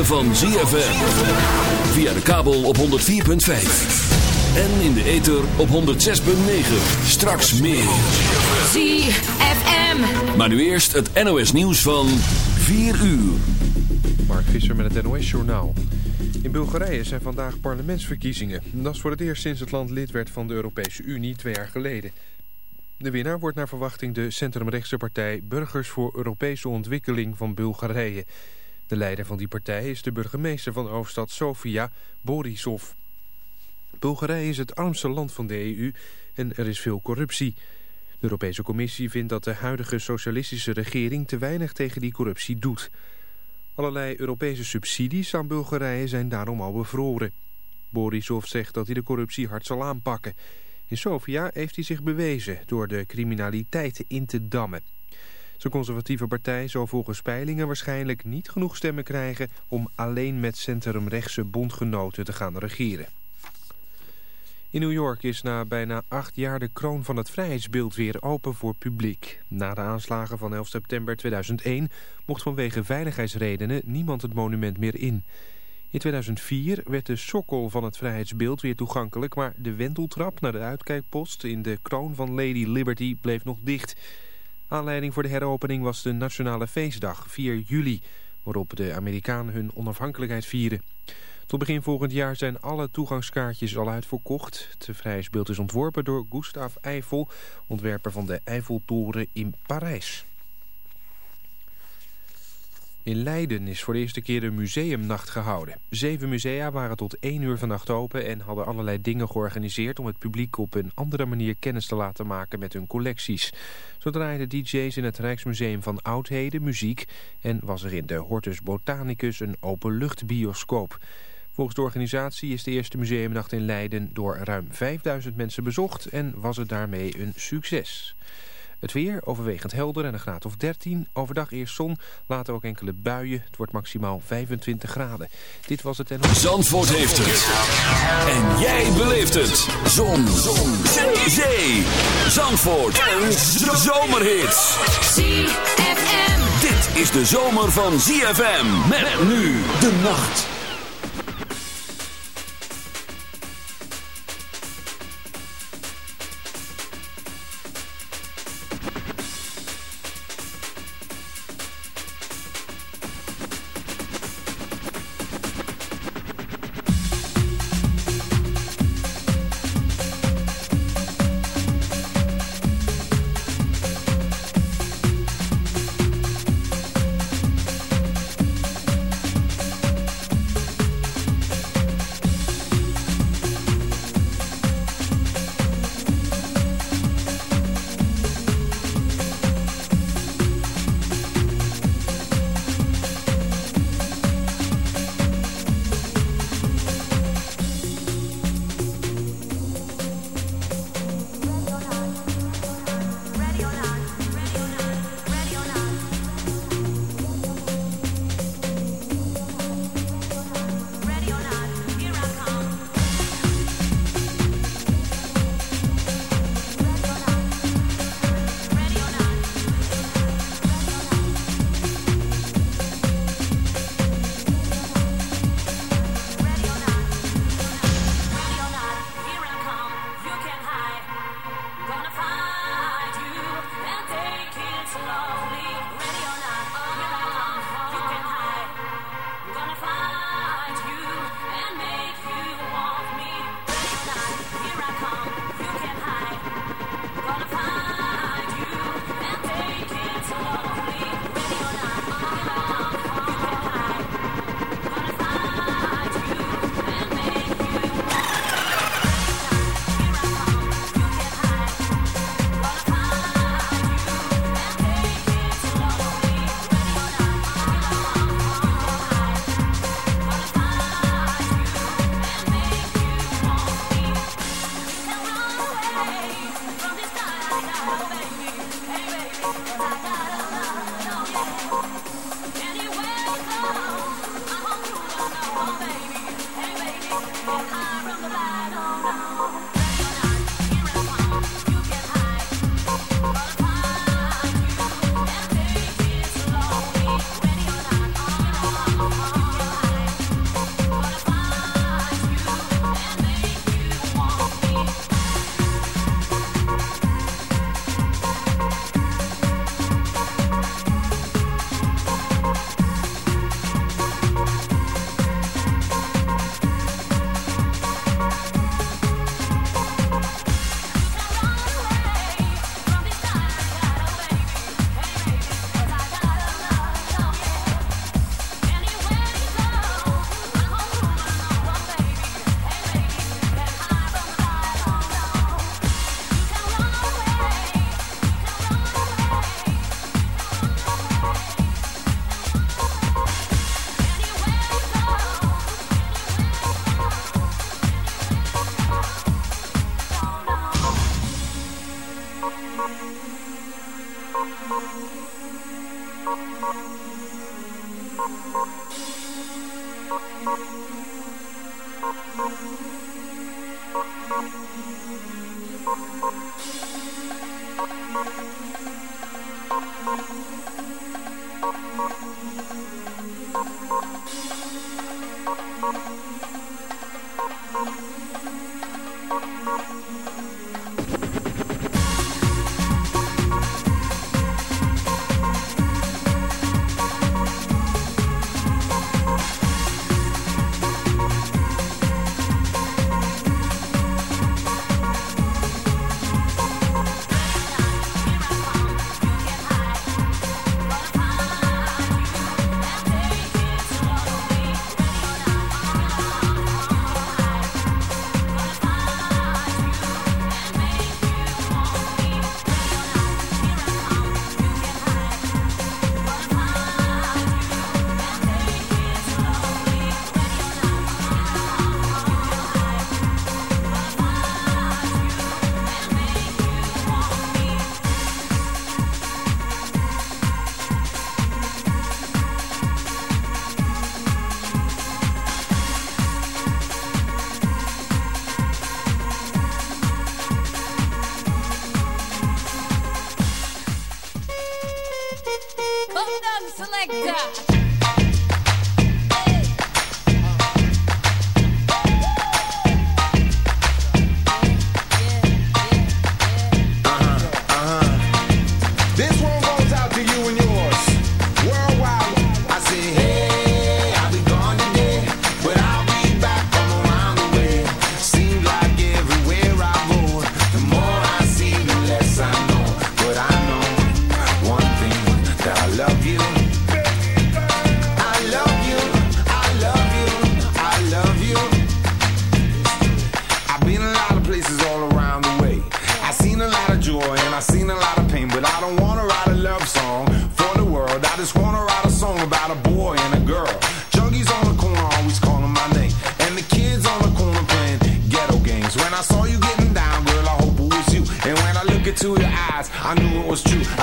ritme van ZFM. Via de kabel op 104.5. En in de ether op 106.9. Straks meer. ZFM. Maar nu eerst het NOS nieuws van 4 uur. Mark Visser met het NOS Journaal. In Bulgarije zijn vandaag parlementsverkiezingen. Dat is voor het eerst sinds het land lid werd van de Europese Unie twee jaar geleden. De winnaar wordt naar verwachting de centrumrechtse partij Burgers voor Europese Ontwikkeling van Bulgarije. De leider van die partij is de burgemeester van hoofdstad Sofia, Borisov. Bulgarije is het armste land van de EU en er is veel corruptie. De Europese Commissie vindt dat de huidige socialistische regering te weinig tegen die corruptie doet. Allerlei Europese subsidies aan Bulgarije zijn daarom al bevroren. Borisov zegt dat hij de corruptie hard zal aanpakken. In Sofia heeft hij zich bewezen door de criminaliteit in te dammen. Zijn conservatieve partij zal volgens peilingen waarschijnlijk niet genoeg stemmen krijgen... om alleen met centrumrechtse bondgenoten te gaan regeren. In New York is na bijna acht jaar de kroon van het vrijheidsbeeld weer open voor publiek. Na de aanslagen van 11 september 2001 mocht vanwege veiligheidsredenen niemand het monument meer in. In 2004 werd de sokkel van het vrijheidsbeeld weer toegankelijk... maar de wenteltrap naar de uitkijkpost in de kroon van Lady Liberty bleef nog dicht. Aanleiding voor de heropening was de Nationale Feestdag, 4 juli... waarop de Amerikanen hun onafhankelijkheid vieren. Tot begin volgend jaar zijn alle toegangskaartjes al uitverkocht. Het vrijheidsbeeld is ontworpen door Gustave Eiffel, ontwerper van de Eiffeltoren in Parijs. In Leiden is voor de eerste keer een museumnacht gehouden. Zeven musea waren tot één uur vannacht open en hadden allerlei dingen georganiseerd... om het publiek op een andere manier kennis te laten maken met hun collecties. Zo draaiden DJ's in het Rijksmuseum van Oudheden muziek... en was er in de Hortus Botanicus een openluchtbioscoop. Volgens de organisatie is de eerste museumnacht in Leiden door ruim 5000 mensen bezocht... en was het daarmee een succes. Het weer overwegend helder en een graad of 13. Overdag eerst zon, later ook enkele buien. Het wordt maximaal 25 graden. Dit was het en... Zandvoort heeft het. En jij beleeft het. Zon. zon. Zee. Zandvoort. Een zomerhit. ZFM. Dit is de zomer van ZFM. Met nu de nacht.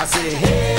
I say, hey.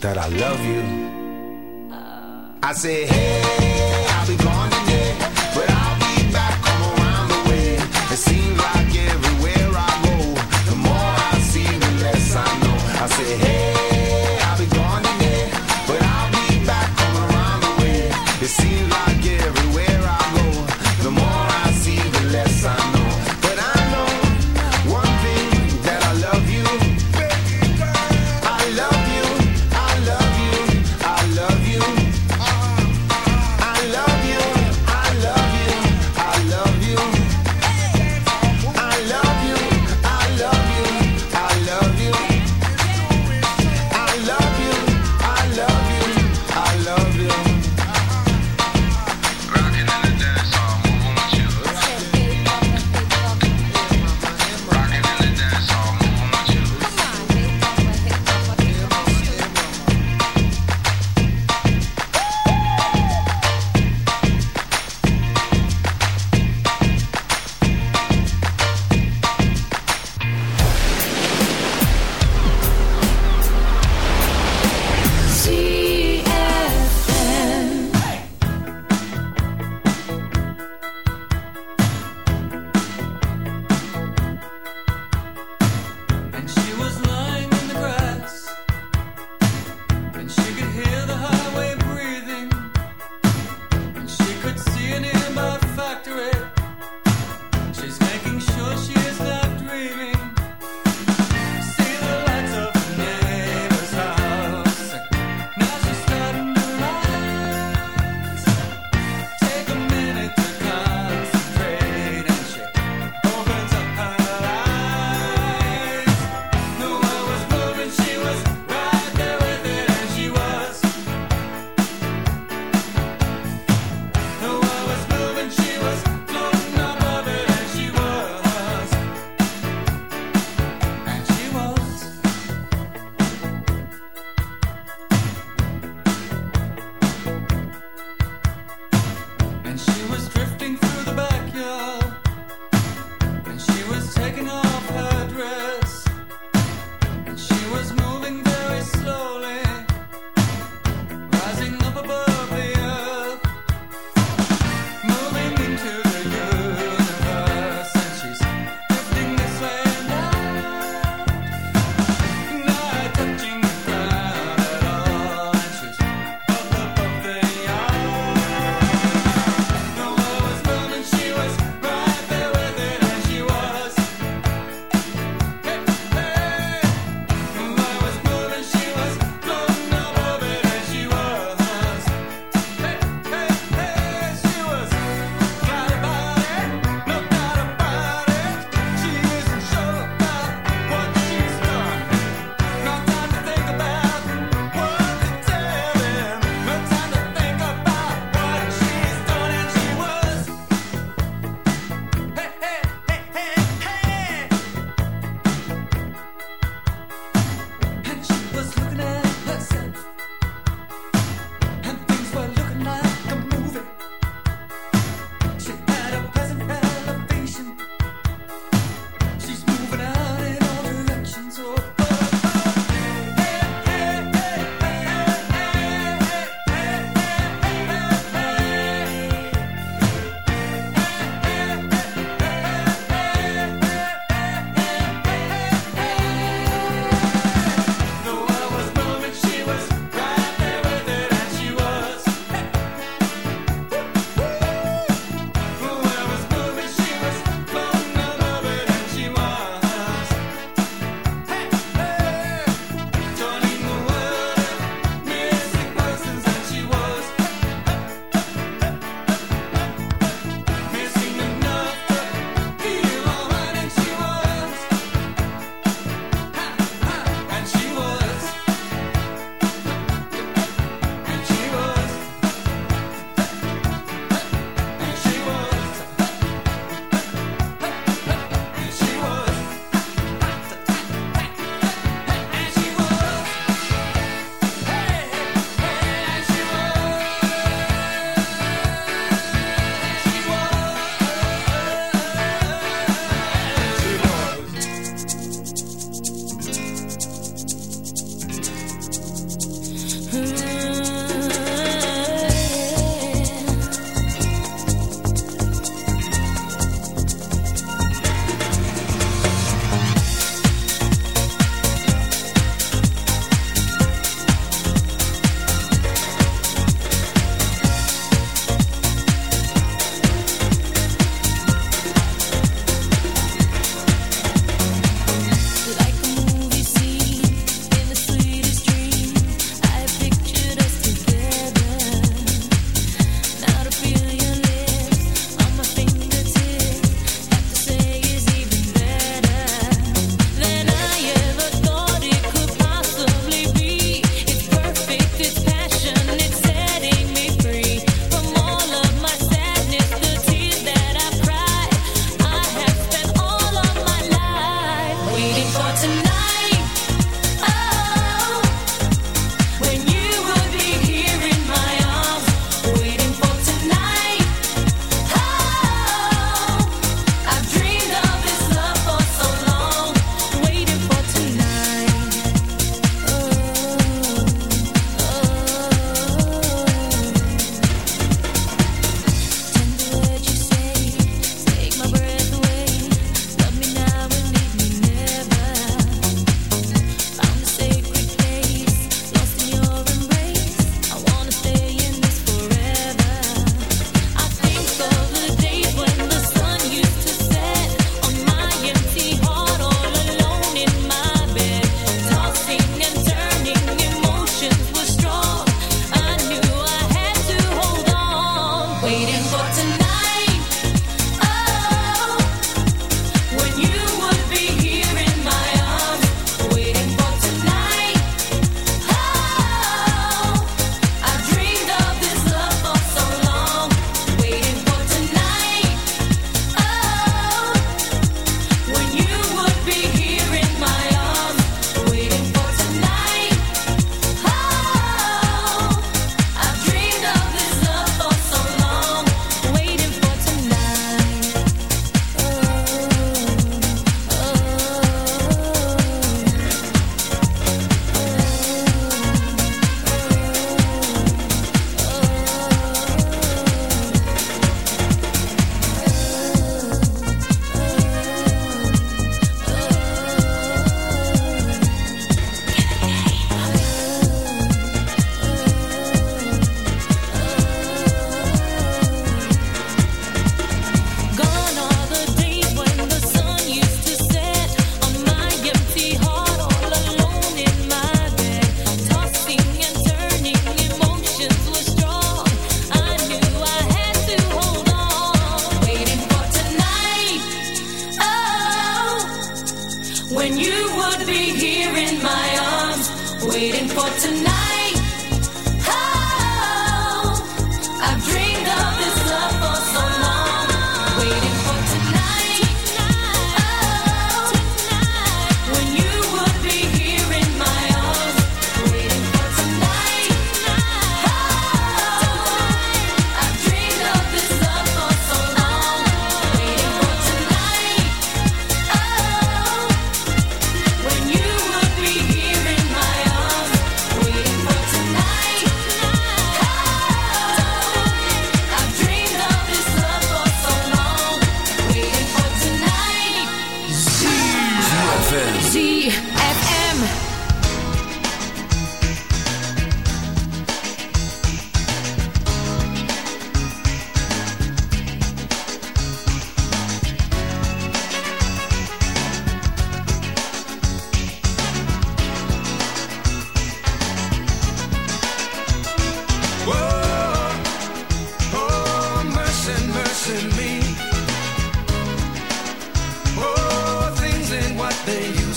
that I love you. I say, hey.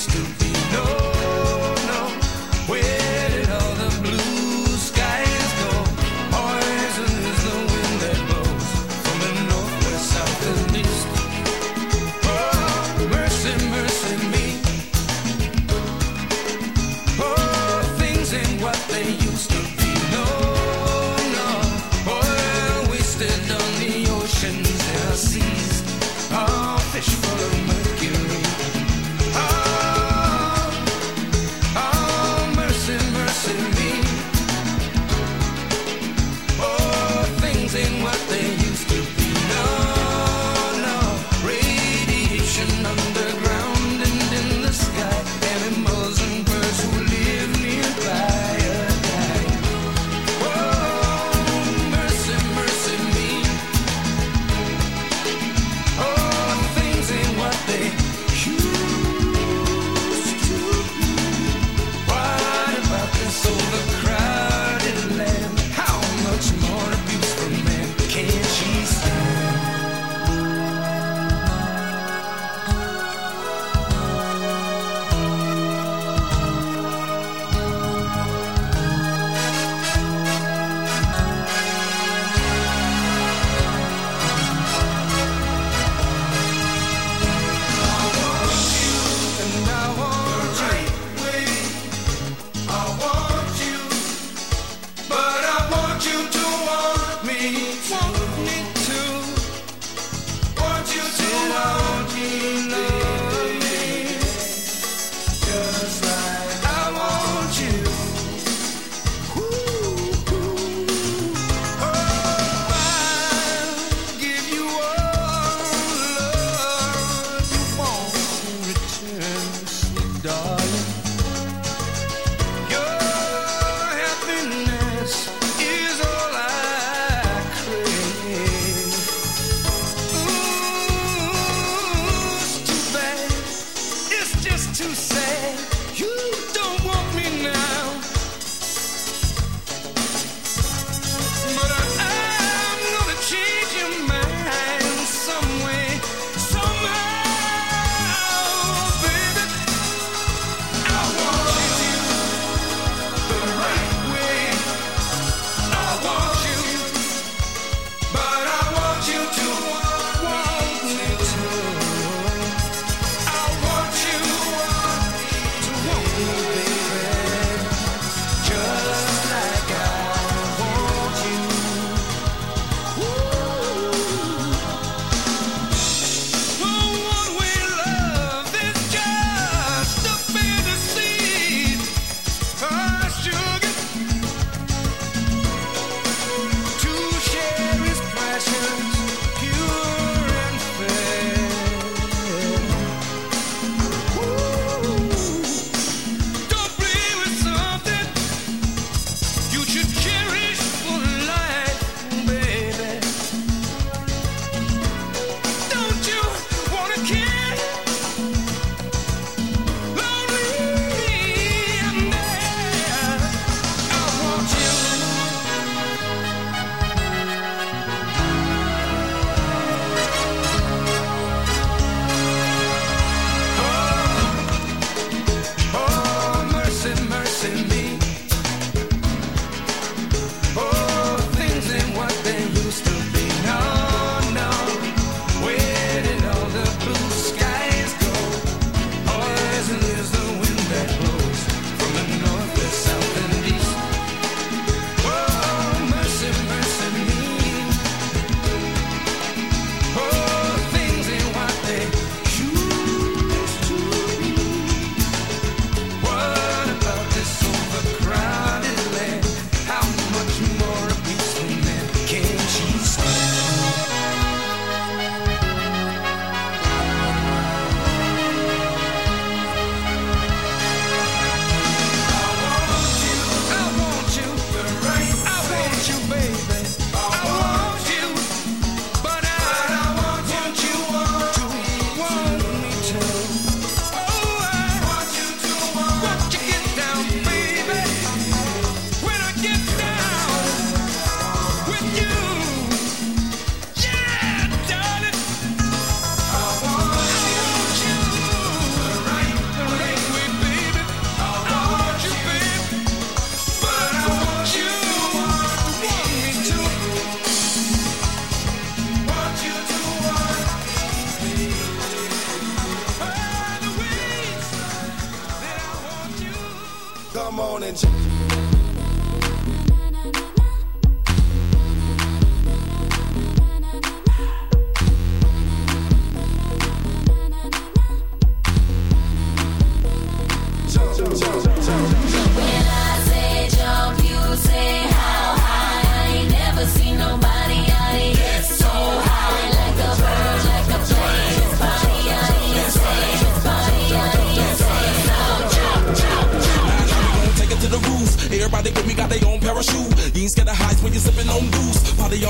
stupid. to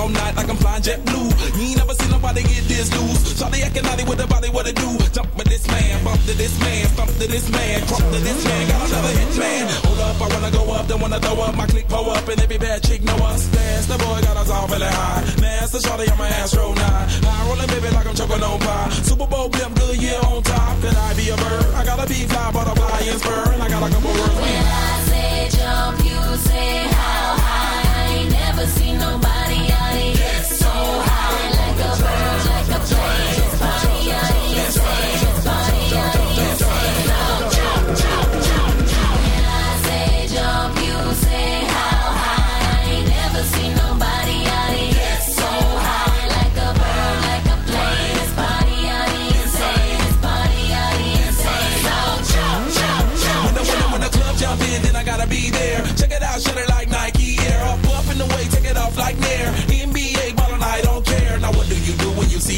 all night like I'm flying jet blue. You ain't never seen nobody get this loose. Charlie Shawty acting naughty with the body, what it do? Jump with this man, bump to this man, stomp to this man, crump to this man, got another hit man. Hold up, I wanna go up, don't wanna throw up. My click pull up, and every bad chick know us. Dance, the boy got us all really high. Master Charlie, on my ass roll nine. High rolling, baby, like I'm choking on pie. Super Bowl, blimp, good, year on top. Could I be a bird? I gotta be fly, butterfly, and spur. And I got a couple words. When I say jump, you say how high. I ain't never seen nobody how it like a bird.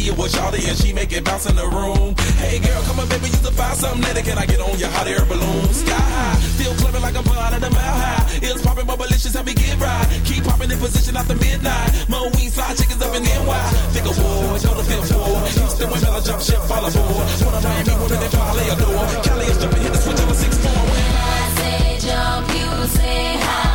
see it with Charlie and she make it bounce in the room. Hey girl, come on, baby, you can find something that Can I get on your hot air balloon? Sky high, still clubbing like a am blind at the mile high. It's popping, but malicious, help me get right. Keep popping in position after midnight. Mo we fly chickens up in NY. Think of war, go feel fifth war. Houston women Bella jump ship, follow board. One of Miami women they probably adore. Cali is jumping, hit the switch on the six four. When I say jump, you say high.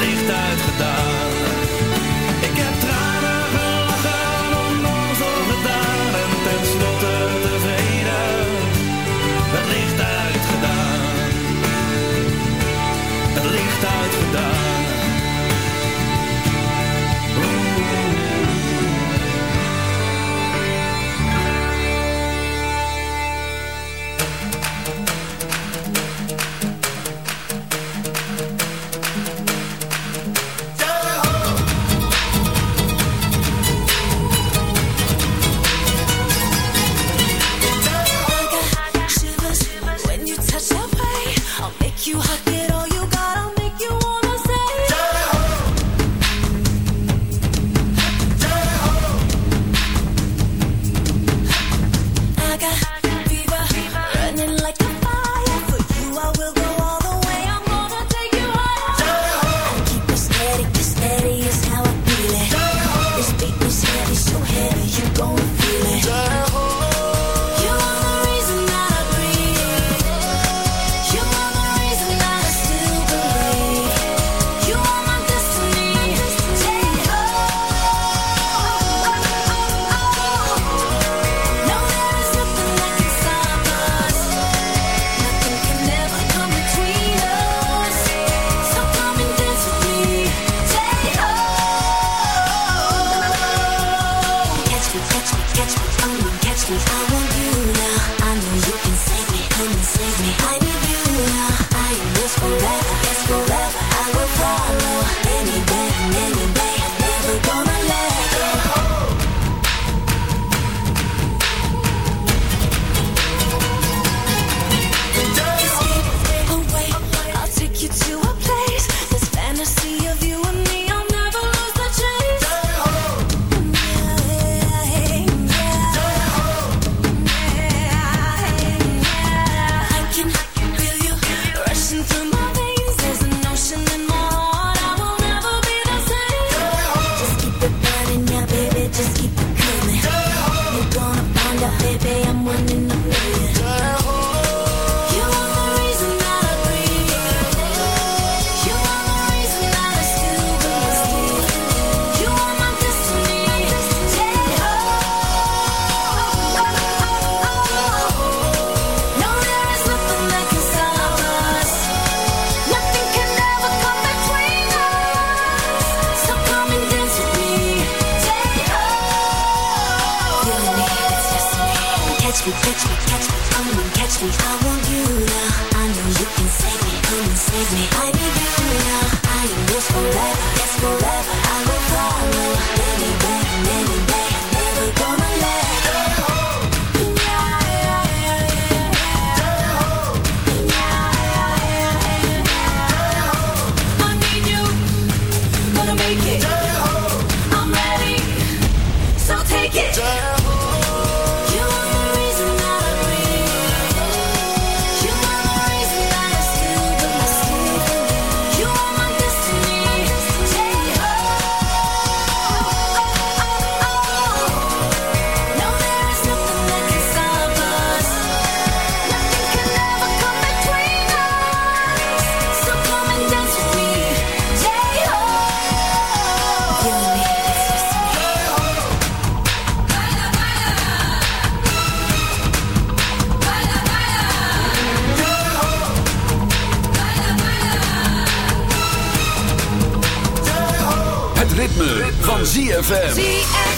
licht uitgedaan. van ZFM. ZFM.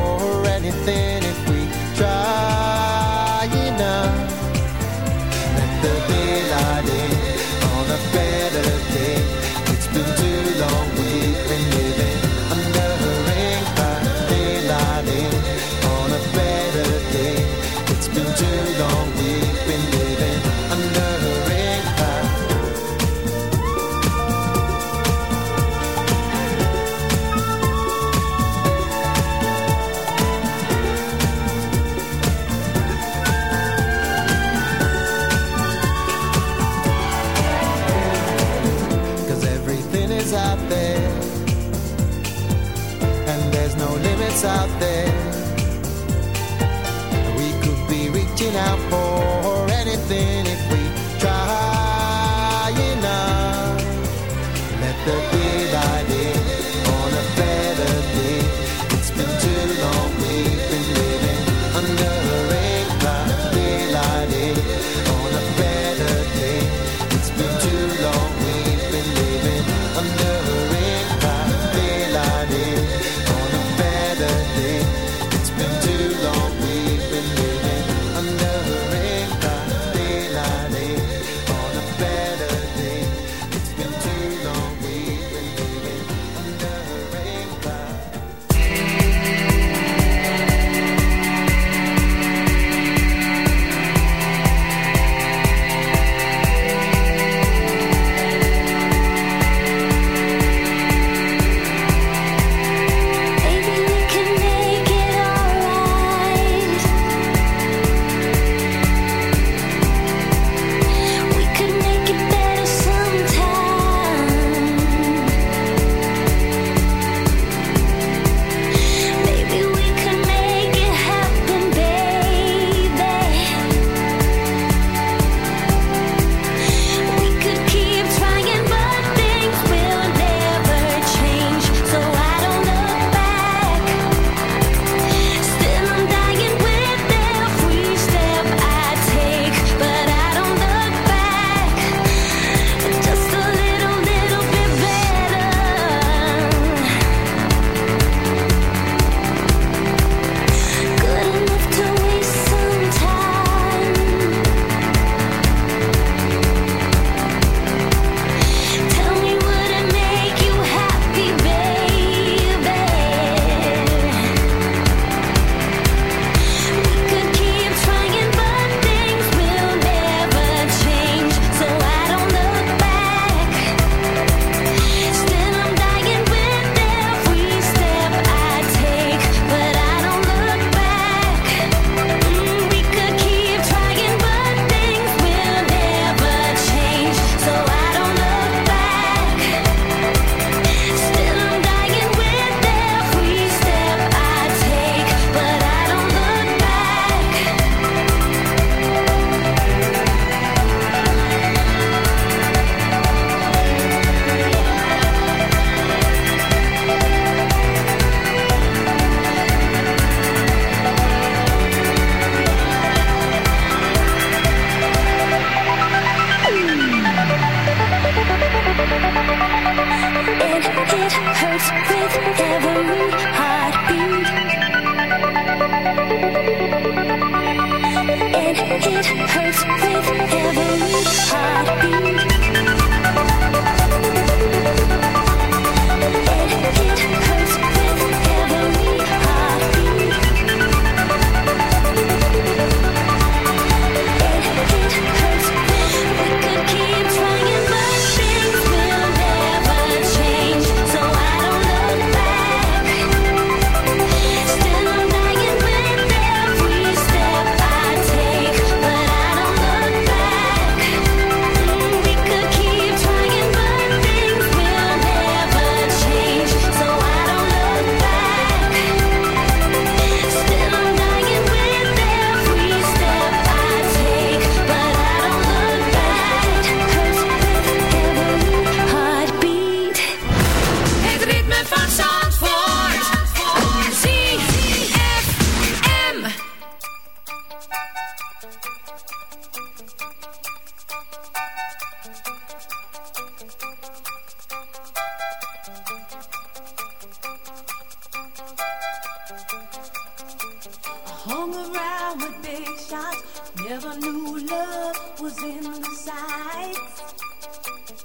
Never knew love was in the sights.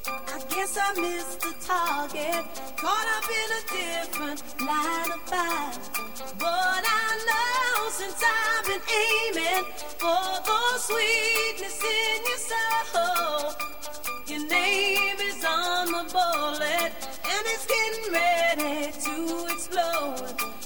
I guess I missed the target. Caught up in a different line of fire. But I know since I've been aiming for the sweetness in your soul. Your name is on the bullet, and it's getting ready to explode.